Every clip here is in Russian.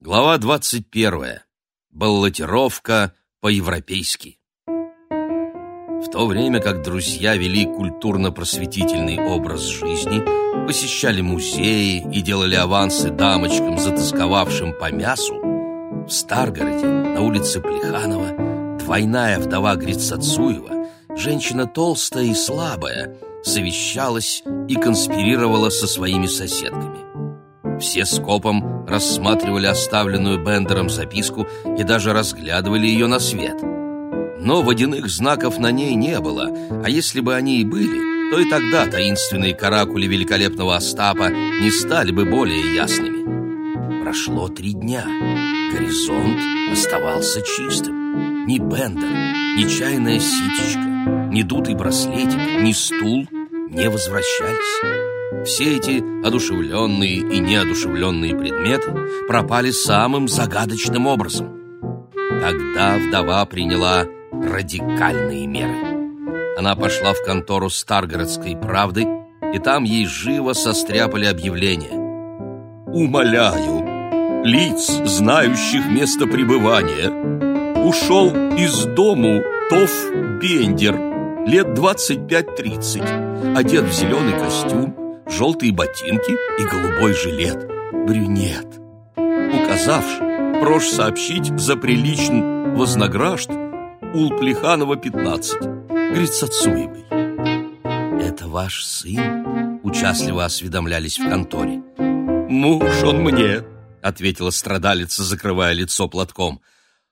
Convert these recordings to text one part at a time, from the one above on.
Глава 21. Баллотировка по-европейски. В то время как друзья вели культурно-просветительный образ жизни, посещали музеи и делали авансы дамочкам, затасковавшим по мясу, в Старгороде, на улице Плеханова, двойная вдова Грицацуева, женщина толстая и слабая, совещалась и конспирировала со своими соседками. Все скопом рассматривали оставленную Бендером записку и даже разглядывали ее на свет. Но водяных знаков на ней не было, а если бы они и были, то и тогда таинственные каракули великолепного Остапа не стали бы более ясными. Прошло три дня. Горизонт оставался чистым. Ни Бендер, ни чайная ситечка, ни дутый браслетик, ни стул не возвращались. Все эти одушевленные и неодушевленные предметы пропали самым загадочным образом. Тогда вдова приняла радикальные меры. Она пошла в контору Старгородской правды, и там ей живо состряпали объявление. «Умоляю, лиц, знающих место пребывания, ушел из дому Тоф Бендер, лет 25-30, одет в зеленый костюм, желтые ботинки и голубой жилет. Брюнет. Указавши, прошу сообщить за приличный вознагражд Улплеханова, 15, Грицацуевой. «Это ваш сын?» — участливо осведомлялись в конторе. «Муж он мне», — ответила страдалица, закрывая лицо платком.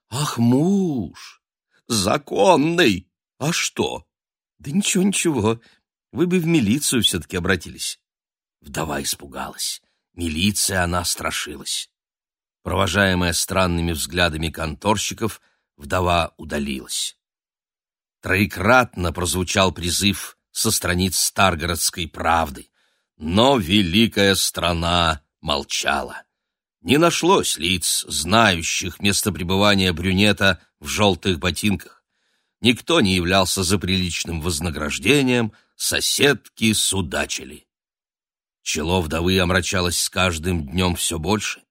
«Ах, муж! Законный! А что?» «Да ничего-ничего, вы бы в милицию все-таки обратились». Вдова испугалась. Милиция она страшилась. Провожаемая странными взглядами конторщиков, вдова удалилась. Троекратно прозвучал призыв со страниц Старгородской правды, но великая страна молчала. Не нашлось лиц, знающих место пребывания брюнета в желтых ботинках. Никто не являлся за приличным вознаграждением, соседки судачили. Чело вдовы омрачалось с каждым днем все больше.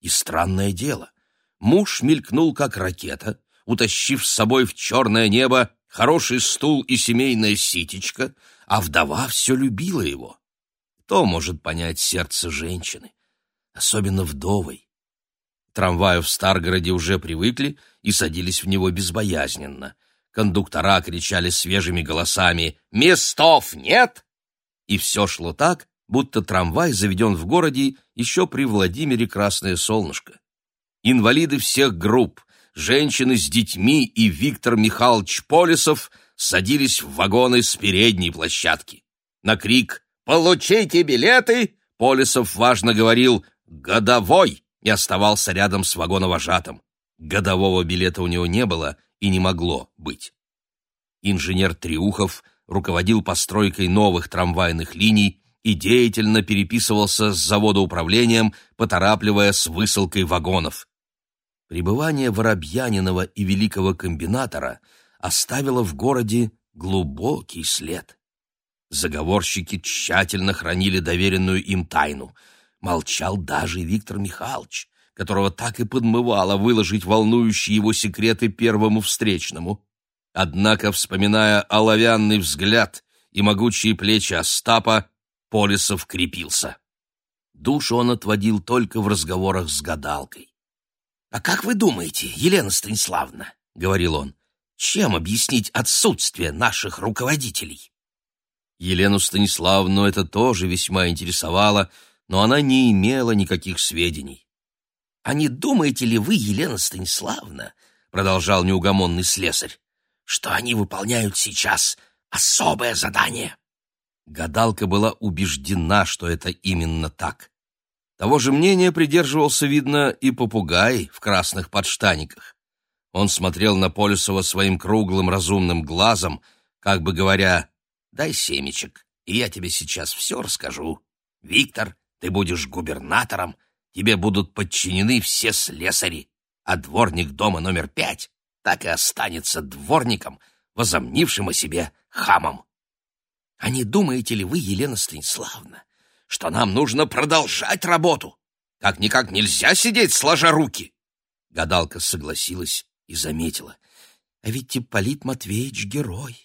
И странное дело, муж мелькнул, как ракета, утащив с собой в черное небо хороший стул и семейное ситечко, а вдова все любила его. Кто может понять сердце женщины, особенно вдовой? Трамваю в Старгороде уже привыкли и садились в него безбоязненно. Кондуктора кричали свежими голосами «Местов нет!» И все шло так, будто трамвай заведен в городе еще при Владимире Красное Солнышко. Инвалиды всех групп, женщины с детьми и Виктор Михайлович Полисов садились в вагоны с передней площадки. На крик «Получите билеты!» Полисов важно говорил «Годовой!» и оставался рядом с вагоновожатым. Годового билета у него не было и не могло быть. Инженер Триухов руководил постройкой новых трамвайных линий и деятельно переписывался с заводоуправлением, поторапливая с высылкой вагонов. Пребывание Воробьянинова и великого комбинатора оставило в городе глубокий след. Заговорщики тщательно хранили доверенную им тайну. Молчал даже Виктор Михайлович, которого так и подмывало выложить волнующие его секреты первому встречному. Однако, вспоминая оловянный взгляд и могучие плечи Остапа, Полисов крепился. Душу он отводил только в разговорах с гадалкой. «А как вы думаете, Елена Станиславовна, — говорил он, — чем объяснить отсутствие наших руководителей?» Елену Станиславовну это тоже весьма интересовало, но она не имела никаких сведений. «А не думаете ли вы, Елена Станиславовна, — продолжал неугомонный слесарь, — что они выполняют сейчас особое задание?» Гадалка была убеждена, что это именно так. Того же мнения придерживался, видно, и попугай в красных подштаниках. Он смотрел на Полюсова своим круглым разумным глазом, как бы говоря, «Дай семечек, и я тебе сейчас все расскажу. Виктор, ты будешь губернатором, тебе будут подчинены все слесари, а дворник дома номер пять так и останется дворником, возомнившим о себе хамом. А не думаете ли вы, Елена Станиславовна, что нам нужно продолжать работу? Как-никак нельзя сидеть сложа руки. Гадалка согласилась и заметила. А ведь Ипполит Матвеевич герой.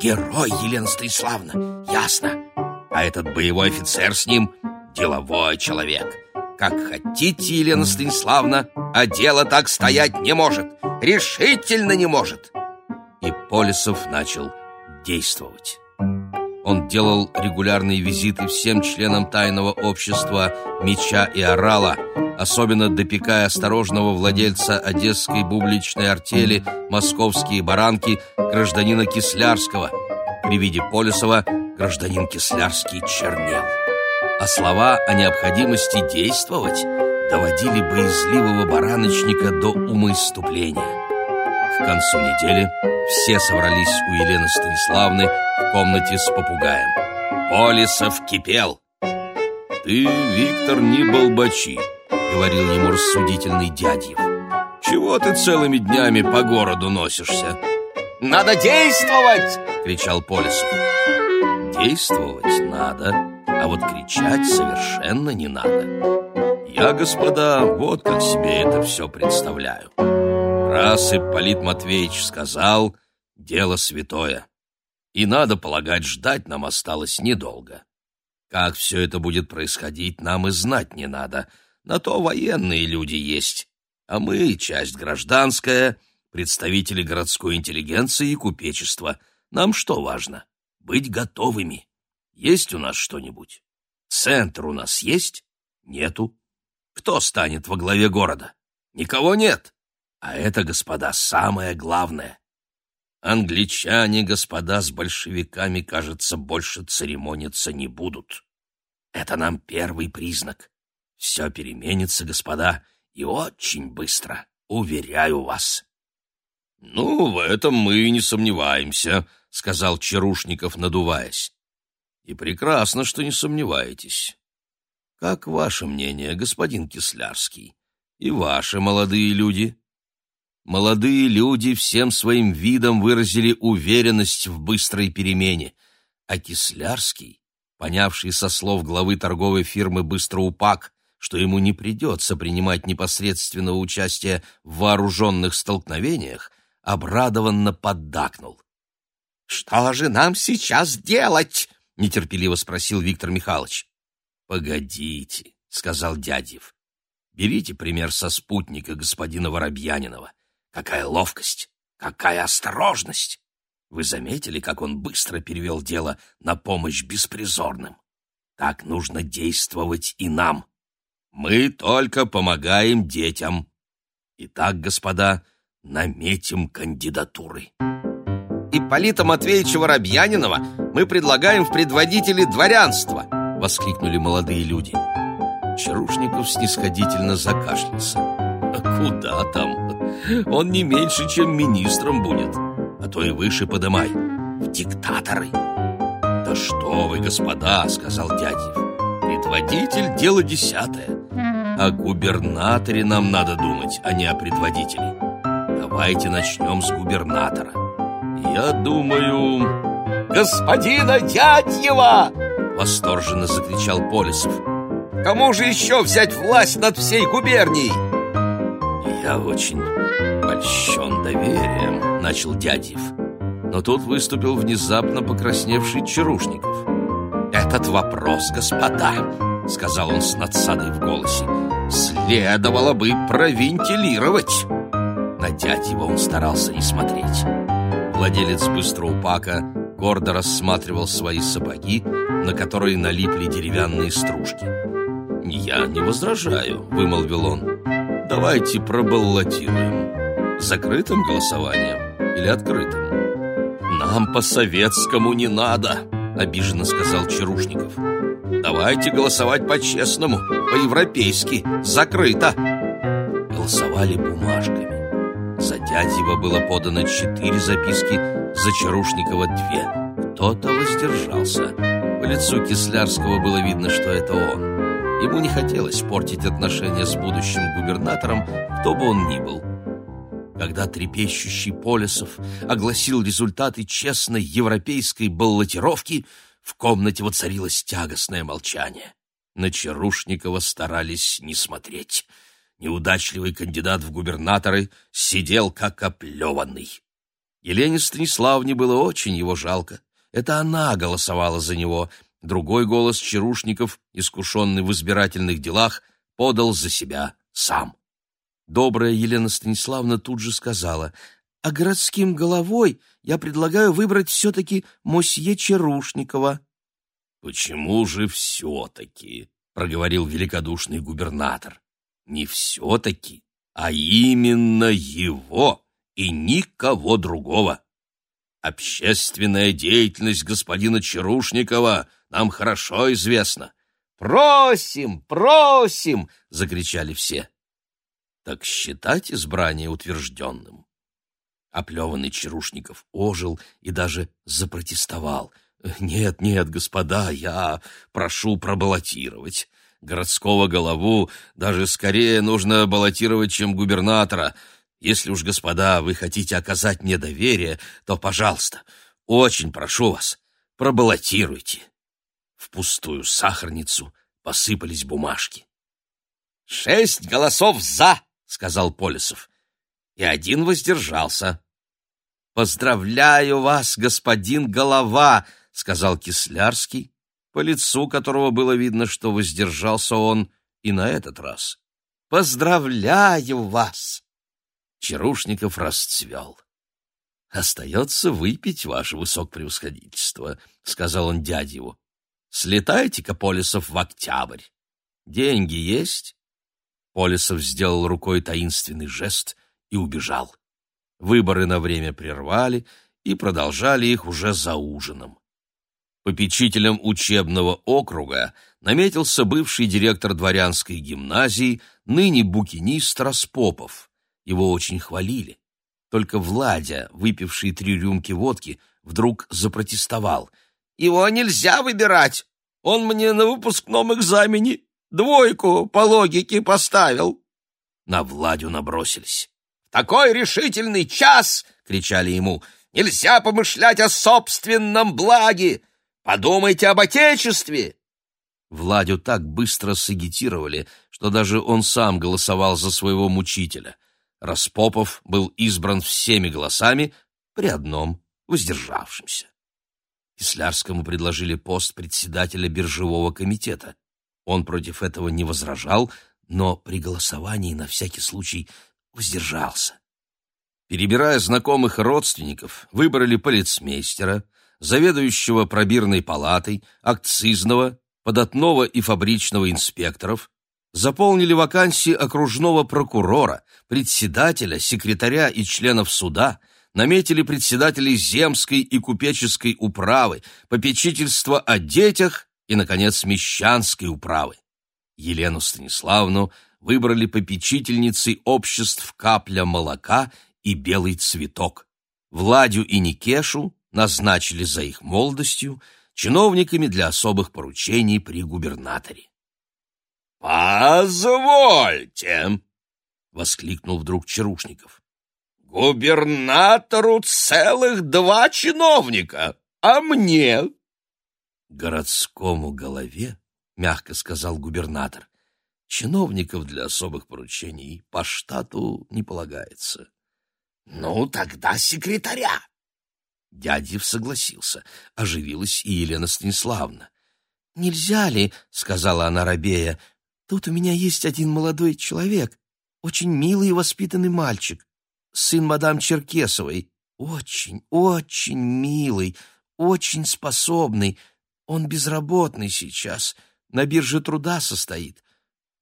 Герой, Елена Станиславна, ясно. А этот боевой офицер с ним деловой человек. Как хотите, Елена Станиславна, а дело так стоять не может. Решительно не может. И Полисов начал действовать. Он делал регулярные визиты всем членам тайного общества «Меча и Орала», особенно допекая осторожного владельца одесской бубличной артели «Московские баранки» гражданина Кислярского. При виде Полюсова гражданин Кислярский чернел. А слова о необходимости действовать доводили боязливого бараночника до умоиступления. К концу недели все собрались у Елены Станиславны в комнате с попугаем. Полисов кипел. «Ты, Виктор, не болбачи», — говорил ему рассудительный дядьев. «Чего ты целыми днями по городу носишься?» «Надо действовать!» — кричал Полисов. «Действовать надо, а вот кричать совершенно не надо. Я, господа, вот как себе это все представляю». Раз Ипполит Матвеевич сказал, дело святое. И, надо полагать, ждать нам осталось недолго. Как все это будет происходить, нам и знать не надо. На то военные люди есть. А мы, часть гражданская, представители городской интеллигенции и купечества. Нам что важно? Быть готовыми. Есть у нас что-нибудь? Центр у нас есть? Нету. Кто станет во главе города? Никого нет. А это, господа, самое главное. Англичане, господа, с большевиками, кажется, больше церемониться не будут. Это нам первый признак. Все переменится, господа, и очень быстро, уверяю вас. — Ну, в этом мы и не сомневаемся, — сказал Чарушников, надуваясь. — И прекрасно, что не сомневаетесь. Как ваше мнение, господин Кислярский? И ваши молодые люди? Молодые люди всем своим видом выразили уверенность в быстрой перемене, а Кислярский, понявший со слов главы торговой фирмы «Быстроупак», что ему не придется принимать непосредственного участия в вооруженных столкновениях, обрадованно поддакнул. «Что же нам сейчас делать?» — нетерпеливо спросил Виктор Михайлович. «Погодите», — сказал Дядьев. «Берите пример со спутника господина Воробьянинова. Какая ловкость! Какая осторожность! Вы заметили, как он быстро перевел дело на помощь беспризорным? Так нужно действовать и нам. Мы только помогаем детям. Итак, господа, наметим кандидатуры. Ипполита Матвеевича Воробьянинова мы предлагаем в предводители дворянства, воскликнули молодые люди. Чарушников снисходительно закашлялся. А куда там? Он не меньше, чем министром будет, а то и выше подымай. В диктаторы. Да что вы, господа, сказал дядев. Предводитель — дело десятое. О губернаторе нам надо думать, а не о предводителе. Давайте начнем с губернатора. Я думаю... «Господина Дядьева!» — восторженно закричал Полисов. «Кому же еще взять власть над всей губернией?» «Я очень польщен доверием», — начал Дядьев. Но тут выступил внезапно покрасневший Чарушников. «Этот вопрос, господа», — сказал он с надсадой в голосе, — «следовало бы провентилировать». На Дядьева он старался не смотреть. Владелец быстроупака гордо рассматривал свои сапоги, на которые налипли деревянные стружки. «Я не возражаю», — вымолвил он. «Давайте пробаллотируем» закрытым голосованием или открытым? Нам по-советскому не надо, обиженно сказал Чарушников. Давайте голосовать по-честному, по-европейски, закрыто. Голосовали бумажками. За Дядьева было подано четыре записки, за Чарушникова две. Кто-то воздержался. По лицу Кислярского было видно, что это он. Ему не хотелось портить отношения с будущим губернатором, кто бы он ни был. Когда трепещущий Полисов огласил результаты честной европейской баллотировки, в комнате воцарилось тягостное молчание. На Чарушникова старались не смотреть. Неудачливый кандидат в губернаторы сидел как оплеванный. Елене Станиславне было очень его жалко. Это она голосовала за него. Другой голос Чарушников, искушенный в избирательных делах, подал за себя сам. Добрая Елена Станиславна тут же сказала, «А городским головой я предлагаю выбрать все-таки мосье Чарушникова». «Почему же все-таки?» — проговорил великодушный губернатор. «Не все-таки, а именно его и никого другого. Общественная деятельность господина Чарушникова нам хорошо известна. «Просим, просим!» — закричали все. Так считать избрание утвержденным. Оплеванный Чарушников ожил и даже запротестовал. «Нет, нет, господа, я прошу пробаллотировать. Городского голову даже скорее нужно баллотировать, чем губернатора. Если уж, господа, вы хотите оказать мне доверие, то, пожалуйста, очень прошу вас, пробаллотируйте». В пустую сахарницу посыпались бумажки. «Шесть голосов «за», — сказал Полисов, и один воздержался. «Поздравляю вас, господин Голова», — сказал Кислярский, по лицу которого было видно, что воздержался он и на этот раз. «Поздравляю вас!» Чарушников расцвел. «Остается выпить, ваше высокопревосходительство», — сказал он дяде его. «Слетайте-ка, Полисов, в октябрь. Деньги есть?» Полисов сделал рукой таинственный жест и убежал. Выборы на время прервали и продолжали их уже за ужином. Попечителем учебного округа наметился бывший директор дворянской гимназии, ныне букинист Распопов. Его очень хвалили. Только Владя, выпивший три рюмки водки, вдруг запротестовал. «Его нельзя выбирать! Он мне на выпускном экзамене двойку по логике поставил!» На Владю набросились. «Такой решительный час!» — кричали ему. «Нельзя помышлять о собственном благе! Подумайте об Отечестве!» Владю так быстро сагитировали, что даже он сам голосовал за своего мучителя — Распопов был избран всеми голосами при одном воздержавшемся. Кислярскому предложили пост председателя биржевого комитета. Он против этого не возражал, но при голосовании на всякий случай воздержался. Перебирая знакомых и родственников, выбрали полицмейстера, заведующего пробирной палатой, акцизного, податного и фабричного инспекторов, заполнили вакансии окружного прокурора, председателя, секретаря и членов суда, наметили председателей земской и купеческой управы, попечительства о детях и, наконец, мещанской управы. Елену Станиславну выбрали попечительницей обществ «Капля молока» и «Белый цветок». Владю и Никешу назначили за их молодостью чиновниками для особых поручений при губернаторе. «Позвольте!» — воскликнул вдруг Чарушников. «Губернатору целых два чиновника, а мне?» «Городскому голове», — мягко сказал губернатор, — «чиновников для особых поручений по штату не полагается». «Ну, тогда секретаря». Дядев согласился. Оживилась и Елена Станиславна. «Нельзя ли, — сказала она рабея, Тут у меня есть один молодой человек, очень милый и воспитанный мальчик, сын мадам Черкесовой. Очень, очень милый, очень способный. Он безработный сейчас, на бирже труда состоит.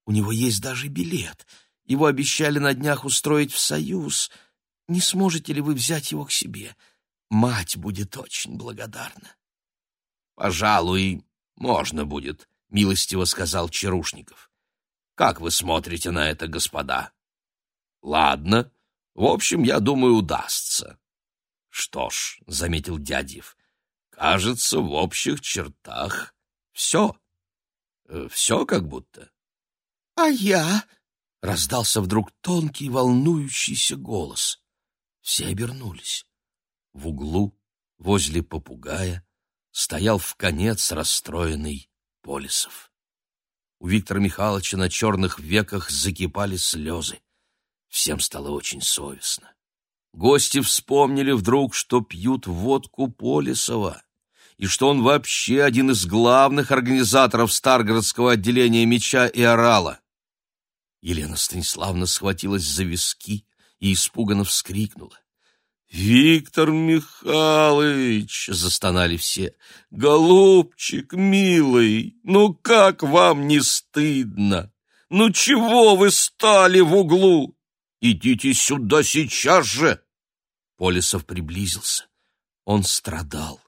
У него есть даже билет. Его обещали на днях устроить в союз. Не сможете ли вы взять его к себе? Мать будет очень благодарна. — Пожалуй, можно будет, — милостиво сказал Чарушников. Как вы смотрите на это, господа? Ладно, в общем, я думаю, удастся. Что ж, — заметил Дядев, — кажется, в общих чертах все. Э, все как будто. — А я? — раздался вдруг тонкий волнующийся голос. Все обернулись. В углу, возле попугая, стоял в конец расстроенный Полисов. У Виктора Михайловича на черных веках закипали слезы. Всем стало очень совестно. Гости вспомнили вдруг, что пьют водку Полисова, и что он вообще один из главных организаторов Старгородского отделения меча и орала. Елена Станиславна схватилась за виски и испуганно вскрикнула. «Виктор Михайлович!» — застонали все. «Голубчик, милый, ну как вам не стыдно? Ну чего вы стали в углу? Идите сюда сейчас же!» Полисов приблизился. Он страдал.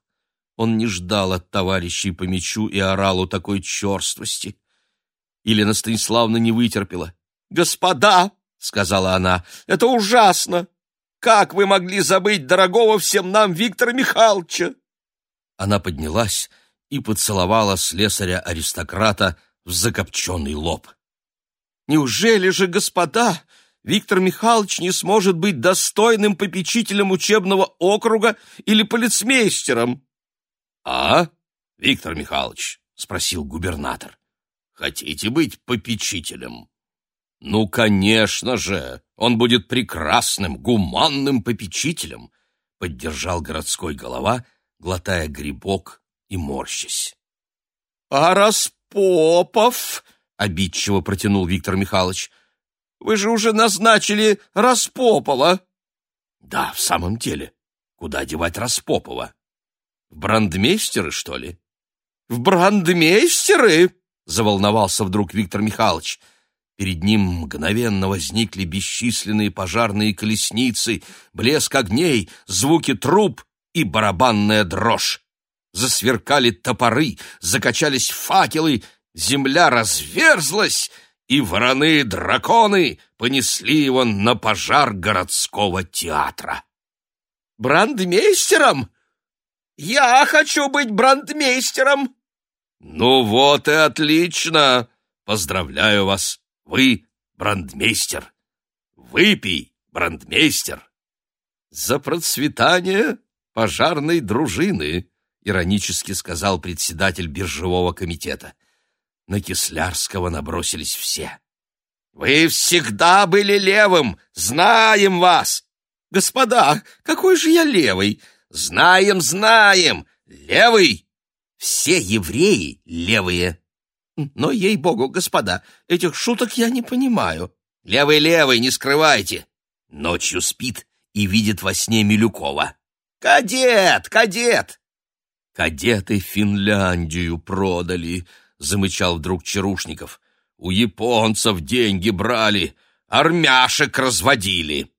Он не ждал от товарищей по мечу и оралу такой черствости. Елена Станиславна не вытерпела. «Господа!» — сказала она. «Это ужасно! Как вы могли забыть дорогого всем нам Виктора Михайловича?» Она поднялась и поцеловала слесаря-аристократа в закопченный лоб. «Неужели же, господа, Виктор Михайлович не сможет быть достойным попечителем учебного округа или полицмейстером?» «А, Виктор Михайлович?» — спросил губернатор. «Хотите быть попечителем?» «Ну, конечно же, он будет прекрасным, гуманным попечителем», — поддержал городской голова, глотая грибок и морщась. «А Распопов?» — обидчиво протянул Виктор Михайлович. «Вы же уже назначили Распопова». «Да, в самом деле, куда девать Распопова? В брандмейстеры, что ли?» «В брандмейстеры?» — заволновался вдруг Виктор Михайлович. Перед ним мгновенно возникли бесчисленные пожарные колесницы, блеск огней, звуки труб и барабанная дрожь. Засверкали топоры, закачались факелы, земля разверзлась, и вороны-драконы понесли его на пожар городского театра. «Брандмейстером? Я хочу быть брандмейстером!» «Ну вот и отлично! Поздравляю вас! Вы брандмейстер. Выпей, брандмейстер. За процветание пожарной дружины, иронически сказал председатель биржевого комитета. На Кислярского набросились все. Вы всегда были левым, знаем вас. Господа, какой же я левый? Знаем, знаем. Левый. Все евреи левые. Но, ей-богу, господа, этих шуток я не понимаю. Левый-левый, не скрывайте. Ночью спит и видит во сне Милюкова. Кадет, кадет! Кадеты Финляндию продали, замычал вдруг Чарушников. У японцев деньги брали, армяшек разводили.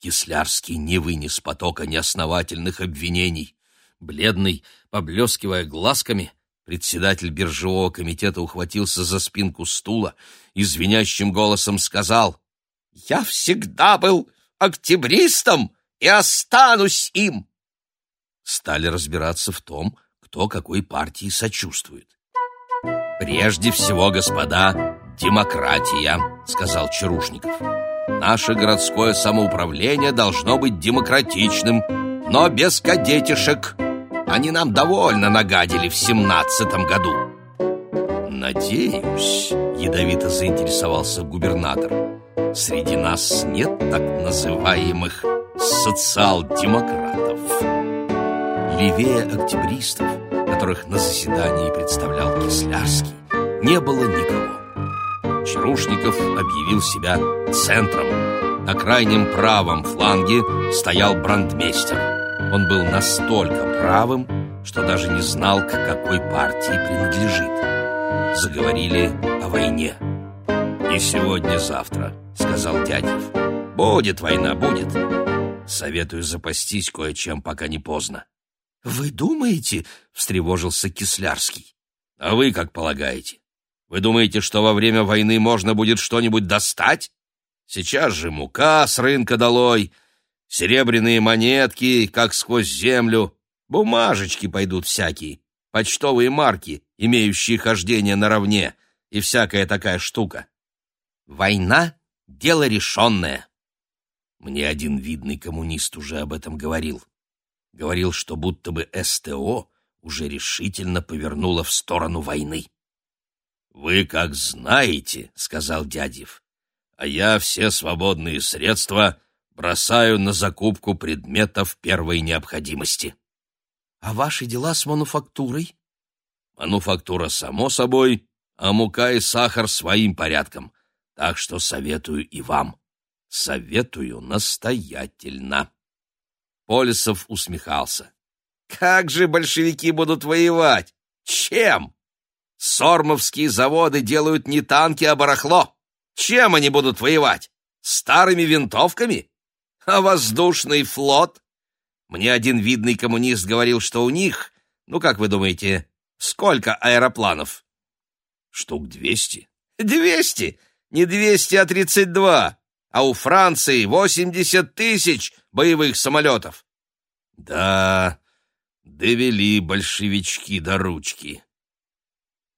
Кислярский не вынес потока неосновательных обвинений. Бледный, поблескивая глазками, Председатель биржевого комитета ухватился за спинку стула и звенящим голосом сказал «Я всегда был октябристом и останусь им!» Стали разбираться в том, кто какой партии сочувствует. «Прежде всего, господа, демократия», — сказал Чарушников. «Наше городское самоуправление должно быть демократичным, но без кадетишек». Они нам довольно нагадили в семнадцатом году. Надеюсь, ядовито заинтересовался губернатор, среди нас нет так называемых социал-демократов. Левее октябристов, которых на заседании представлял Кислярский, не было никого. Чарушников объявил себя центром. На крайнем правом фланге стоял брандмейстер. Он был настолько правым, что даже не знал, к какой партии принадлежит. Заговорили о войне. «Не сегодня-завтра», — сказал Дядев. «Будет война, будет. Советую запастись кое-чем, пока не поздно». «Вы думаете?» — встревожился Кислярский. «А вы как полагаете? Вы думаете, что во время войны можно будет что-нибудь достать? Сейчас же мука с рынка долой, Серебряные монетки, как сквозь землю. Бумажечки пойдут всякие. Почтовые марки, имеющие хождение наравне. И всякая такая штука. Война — дело решенное. Мне один видный коммунист уже об этом говорил. Говорил, что будто бы СТО уже решительно повернула в сторону войны. «Вы как знаете», — сказал Дядев, «а я все свободные средства бросаю на закупку предметов первой необходимости». «А ваши дела с мануфактурой?» «Мануфактура, само собой, а мука и сахар своим порядком, так что советую и вам. Советую настоятельно». Полисов усмехался. «Как же большевики будут воевать? Чем? Сормовские заводы делают не танки, а барахло. Чем они будут воевать? Старыми винтовками? А воздушный флот? Мне один видный коммунист говорил, что у них, ну как вы думаете, сколько аэропланов? Штук двести. Двести? Не двести, а тридцать два. А у Франции восемьдесят тысяч боевых самолетов. Да, довели большевички до ручки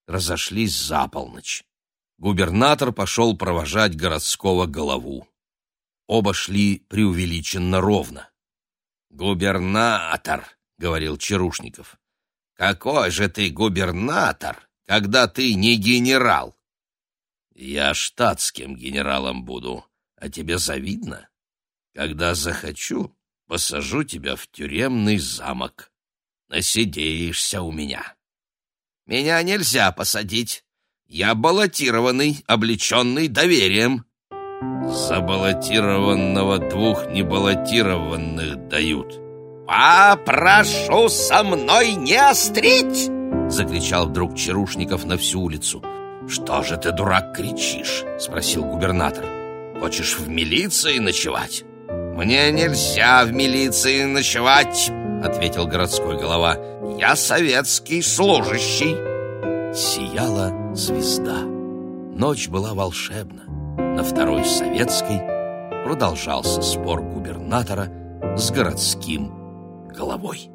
разошлись за полночь. Губернатор пошел провожать городского голову. Оба шли преувеличенно ровно. «Губернатор», — говорил Чарушников, — «какой же ты губернатор, когда ты не генерал?» «Я штатским генералом буду, а тебе завидно? Когда захочу, посажу тебя в тюремный замок. Насидеешься у меня». Меня нельзя посадить. Я баллотированный, облеченный доверием. Забаллотированного двух небаллотированных дают. «Попрошу со мной не острить!» Закричал вдруг Чарушников на всю улицу. «Что же ты, дурак, кричишь?» Спросил губернатор. «Хочешь в милиции ночевать?» «Мне нельзя в милиции ночевать!» Ответил городской голова. «Я советский служащий!» Сияла звезда. Ночь была волшебна. На второй советской продолжался спор губернатора с городским головой.